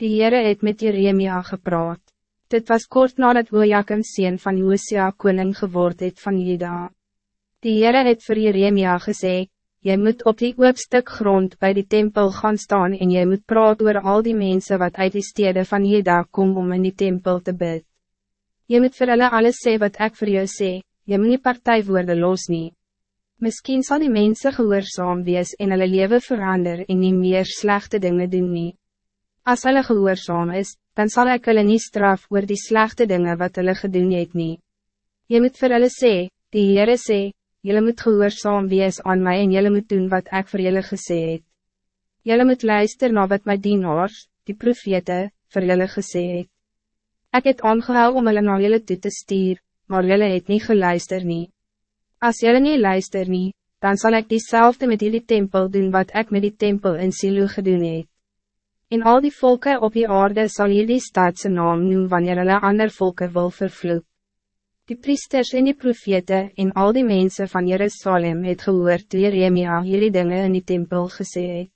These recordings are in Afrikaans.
Die Heere het met Jeremia gepraat. Dit was kort nadat Joachim sien van Josia koning geword het van Juda. Die Heere het vir Jeremia gesê, Jy moet op die oopstuk grond bij die tempel gaan staan en jy moet praat oor al die mensen wat uit die stede van Juda kom om in die tempel te bid. Jy moet vir hulle alles sê wat ik voor jou sê, jy moet nie partijwoorde los nie. Misschien zal die mensen gehoorzaam wees en hulle leven verander en nie meer slechte dingen doen nie. As hulle gehoorzaam is, dan zal ik hulle nie straf oor die slechte dingen wat hulle gedoen het nie. Jy moet vir hulle sê, die Heere sê, Jullie moet gehoorzaam wees aan mij en jullie moet doen wat ik voor jullie gesê het. Jullie moet luisteren naar wat mijn dienaars, die profete, voor jullie gesê het. Ik het aangehou om jullie naar jullie toe te stuur, maar jullie het niet geluister nie. Als jullie niet luister nie, dan zal ik diezelfde met jullie tempel doen wat ik met die tempel in Silo gedoen het. In al die volken op die aarde zal jullie staatse naam noemen wanneer hulle ander volken wil vervloek. Die priesters en die profete en al die mensen van Jerusalem het gehoord toe Jeremia hierdie dinge in die tempel gesê het.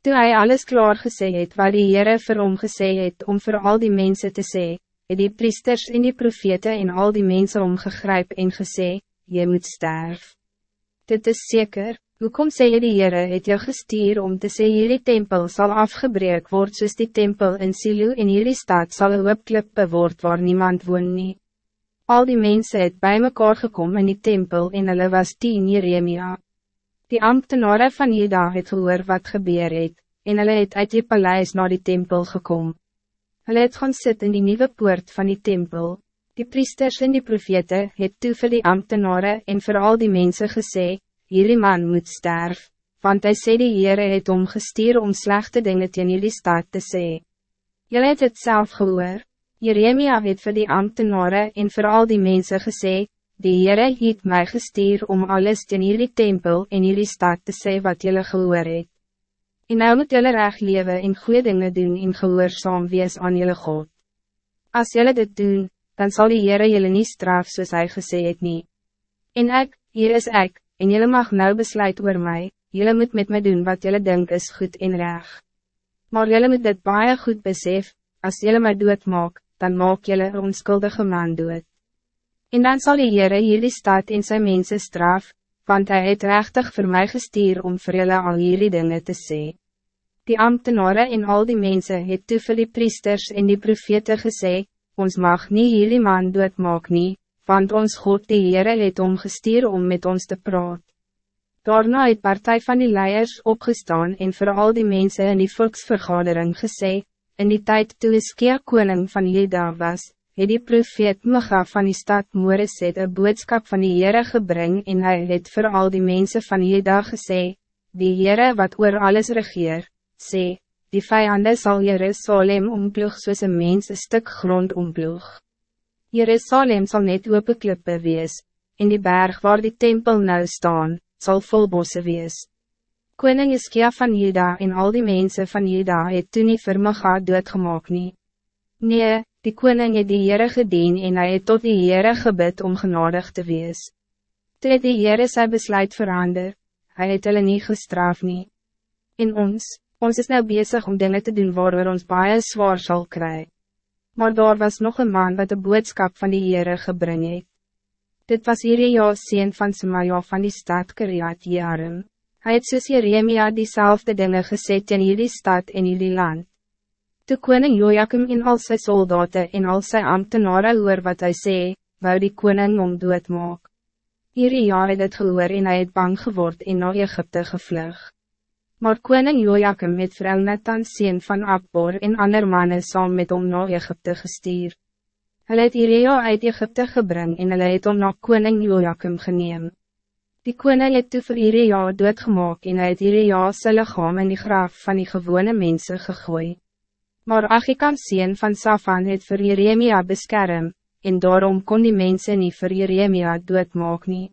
Toe hy alles klaar gesê het wat die Heere vir hom gesê het om voor al die mensen te sê, het die priesters en die profete en al die mensen omgegryp en gesê, Je moet sterf. Dit is zeker, hoekom sê je die Heere het jou gestuur om te sê hierdie tempel zal afgebreek word soos die tempel in Silo en hierdie stad sal een hoopklippe word waar niemand woon nie. Al die mensen het bij mekaar gekomen in die tempel en hulle was tien Jeremia. Die ambtenaren van Jeda het gehoor wat gebeur het, en hulle het uit die paleis naar die tempel gekomen. Hulle het gaan sit in die nieuwe poort van die tempel. Die priesters en die profete het toe vir die ambtenaren en voor al die mensen gesê, hierdie man moet sterf, want hij sê die Heere het omgestuur om slechte dingen teen jullie staat te sê. Julle het het self gehoor. Jeremia het vir die ambtenaren en voor al die mensen gesê, die Heere het mij gestuur om alles in jullie tempel en jullie stad te sê wat jullie gehoor het. En nou moet jullie recht leven en goede dingen doen en gehoorzaam wees aan jullie God. Als jullie dit doen, dan zal die Heere jullie niet straf soos hy gesê het nie. En ik, hier is ik, en jullie mag nou besluit oor mij, jullie moet met mij doen wat jullie denken is goed en recht. Maar jullie moet dit baie goed besef, als jullie mij doet maak, dan maak jylle onskuldige man dood. En dan zal die Heere jullie stad en zijn mensen straf, want hij het rechtig voor mij gestuur om voor jullie al jullie dingen te sê. Die ambtenaren en al die mensen het toe vir die priesters en die profete gesê, ons mag niet jullie man dood maak nie, want ons God die Heere het omgestuur om met ons te praat. Daarna het partij van die leiers opgestaan en voor al die mensen in die volksvergadering gesê, In die tijd toe Iskia koning van Juda was, het die profeet Micha van die stad Moores het een boodskap van die Heere gebring en hij het voor al die mensen van Juda gesê, die Heere wat oor alles regeer, sê, die vijanden zal Jerusalem omploeg soos een mens een stuk grond omploeg. Jerusalem zal net open klippe wees, en die berg waar die tempel nou staan, zal vol bosse wees. Koning Iskia van Juda en al die mensen van Juda het toen nie vir Maga doodgemaak nie. Nee, die koning het die Heere gedien en hij het tot die Heere gebid om genadig te wees. Toe het die Heere sy besluit verander, hy het hulle nie gestraf nie. En ons, ons is nou bezig om dingen te doen waar ons baie zwaar zal krijgen. Maar daar was nog een man wat de boodschap van die Heere gebring het. Dit was Iria sien van Samaria van die stad Kiriat Jearim. Hij het soos Jeremia diezelfde dingen gezet in jullie stad en jullie land. Toe koning Joachim en al sy soldaten en al sy ambtenaren hoor wat hij sê, wou die koning om doodmaak. Hierdie het het gehoor en hy het bang geword en na Egypte gevlug. Maar koning Joachim met vrou Nathan sien van Abbor en ander mannen saam met om na Egypte gestuur. Hulle het Iria uit Egypte gebring en hulle het om na koning Joachim geneem. Die koning het toe vir Iria doodgemaak en hy het Iria sy lichaam in die graf van die gewone mensen gegooi. Maar Achikam sien van Safan het vir Jeremia beskerm, en daarom kon die mensen niet vir Jeremia doodmaak nie.